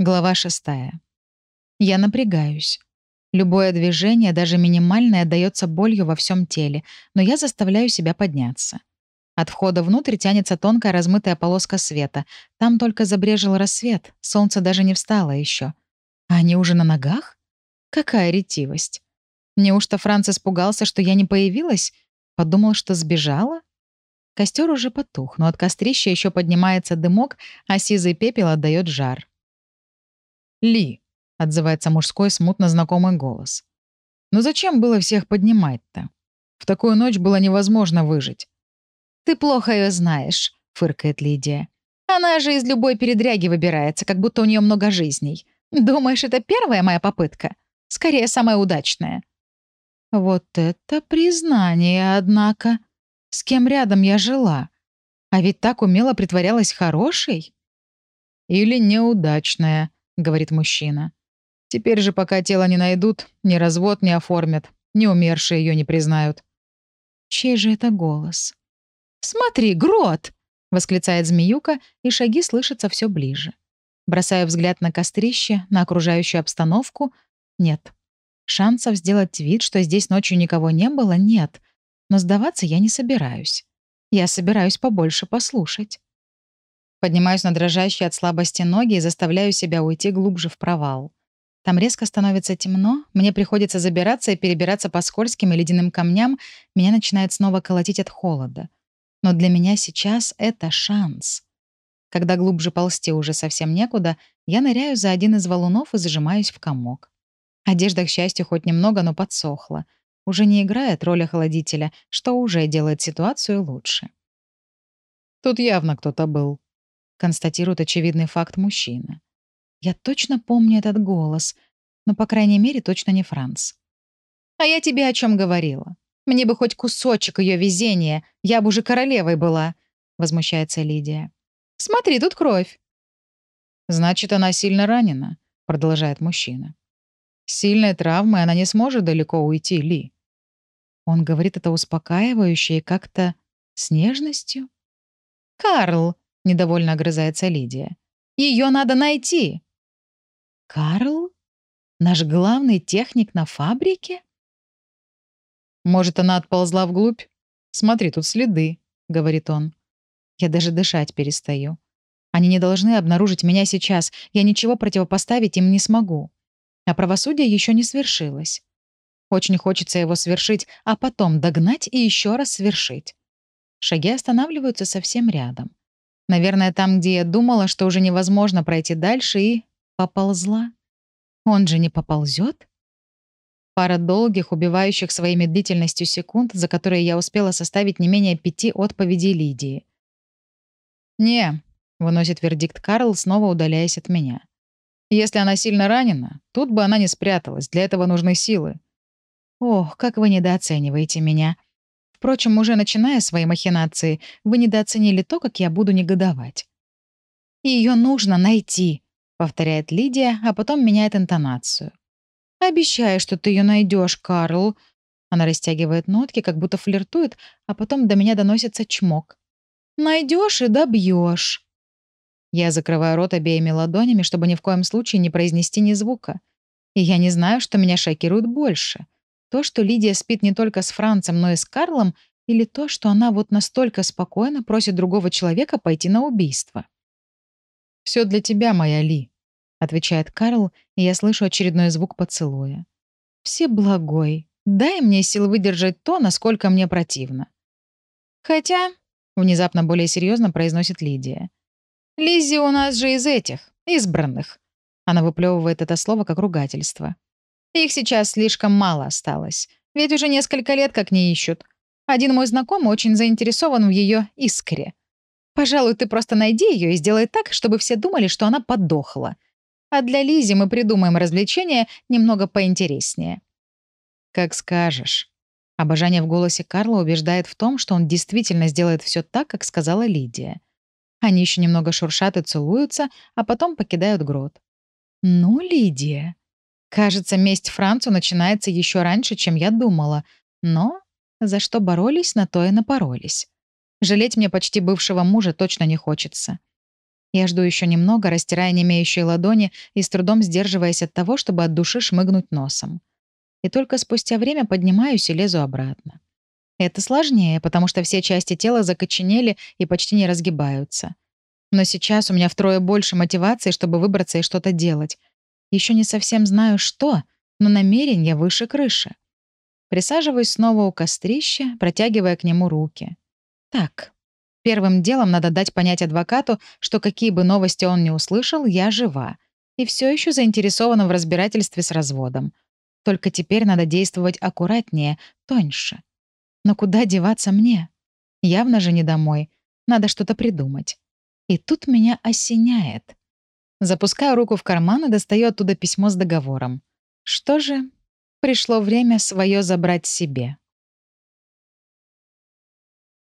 Глава шестая. Я напрягаюсь. Любое движение, даже минимальное, отдаётся болью во всем теле, но я заставляю себя подняться. От входа внутрь тянется тонкая размытая полоска света. Там только забрежил рассвет, солнце даже не встало еще. А они уже на ногах? Какая ретивость. Неужто Франц испугался, что я не появилась? Подумал, что сбежала? Костер уже потух, но от кострища еще поднимается дымок, а сизый пепел отдает жар. «Ли», — отзывается мужской смутно знакомый голос. «Ну зачем было всех поднимать-то? В такую ночь было невозможно выжить». «Ты плохо ее знаешь», — фыркает Лидия. «Она же из любой передряги выбирается, как будто у нее много жизней. Думаешь, это первая моя попытка? Скорее, самая удачная». Вот это признание, однако. С кем рядом я жила? А ведь так умело притворялась хорошей. «Или неудачная», — говорит мужчина. «Теперь же, пока тело не найдут, ни развод не оформят, ни умершие ее не признают». Чей же это голос? «Смотри, грот!» — восклицает змеюка, и шаги слышатся все ближе. Бросаю взгляд на кострище, на окружающую обстановку. Нет. Шансов сделать вид, что здесь ночью никого не было, нет. Но сдаваться я не собираюсь. Я собираюсь побольше послушать. Поднимаюсь на дрожащие от слабости ноги и заставляю себя уйти глубже в провал. Там резко становится темно, мне приходится забираться и перебираться по скользким и ледяным камням, меня начинает снова колотить от холода. Но для меня сейчас это шанс. Когда глубже ползти уже совсем некуда, я ныряю за один из валунов и зажимаюсь в комок. Одежда, к счастью, хоть немного, но подсохла. Уже не играет роль охладителя, что уже делает ситуацию лучше. «Тут явно кто-то был», констатирует очевидный факт мужчина. Я точно помню этот голос, но, по крайней мере, точно не Франц. «А я тебе о чем говорила? Мне бы хоть кусочек ее везения, я бы уже королевой была», — возмущается Лидия. «Смотри, тут кровь». «Значит, она сильно ранена», — продолжает мужчина. «Сильной травмой она не сможет далеко уйти, Ли». Он говорит это успокаивающе и как-то с нежностью. «Карл!» — недовольно огрызается Лидия. «Ее надо найти!» «Карл? Наш главный техник на фабрике?» «Может, она отползла вглубь? Смотри, тут следы», — говорит он. Я даже дышать перестаю. Они не должны обнаружить меня сейчас. Я ничего противопоставить им не смогу. А правосудие еще не свершилось. Очень хочется его свершить, а потом догнать и еще раз свершить. Шаги останавливаются совсем рядом. Наверное, там, где я думала, что уже невозможно пройти дальше, и поползла. Он же не поползет? Пара долгих, убивающих своей медлительностью секунд, за которые я успела составить не менее пяти отповедей Лидии. «Не», — выносит вердикт Карл, снова удаляясь от меня. «Если она сильно ранена, тут бы она не спряталась, для этого нужны силы». «Ох, как вы недооцениваете меня», Впрочем, уже начиная свои махинации, вы недооценили то, как я буду негодовать. Ее нужно найти», — повторяет Лидия, а потом меняет интонацию. «Обещаю, что ты ее найдешь, Карл». Она растягивает нотки, как будто флиртует, а потом до меня доносится чмок. Найдешь и добьешь. Я закрываю рот обеими ладонями, чтобы ни в коем случае не произнести ни звука. И я не знаю, что меня шокирует больше. То, что Лидия спит не только с Францем, но и с Карлом, или то, что она вот настолько спокойно просит другого человека пойти на убийство? «Все для тебя, моя Ли», — отвечает Карл, и я слышу очередной звук поцелуя. «Всеблагой, дай мне сил выдержать то, насколько мне противно». «Хотя», — внезапно более серьезно произносит Лидия, «Лиззи у нас же из этих, избранных». Она выплевывает это слово как ругательство. Их сейчас слишком мало осталось. Ведь уже несколько лет как не ищут. Один мой знакомый очень заинтересован в ее искре. Пожалуй, ты просто найди ее и сделай так, чтобы все думали, что она подохла. А для Лизи мы придумаем развлечение немного поинтереснее. Как скажешь. Обожание в голосе Карла убеждает в том, что он действительно сделает все так, как сказала Лидия. Они еще немного шуршат и целуются, а потом покидают грот. «Ну, Лидия», Кажется, месть Францу начинается еще раньше, чем я думала. Но за что боролись, на то и напоролись. Жалеть мне почти бывшего мужа точно не хочется. Я жду еще немного, растирая немеющие ладони и с трудом сдерживаясь от того, чтобы от души шмыгнуть носом. И только спустя время поднимаюсь и лезу обратно. Это сложнее, потому что все части тела закоченели и почти не разгибаются. Но сейчас у меня втрое больше мотивации, чтобы выбраться и что-то делать. Еще не совсем знаю, что, но намерение выше крыши. Присаживаюсь снова у кострища, протягивая к нему руки. Так, первым делом надо дать понять адвокату, что какие бы новости он не услышал, я жива. И все еще заинтересована в разбирательстве с разводом. Только теперь надо действовать аккуратнее, тоньше. Но куда деваться мне? Явно же не домой. Надо что-то придумать. И тут меня осеняет. Запускаю руку в карман и достаю оттуда письмо с договором. Что же, пришло время свое забрать себе.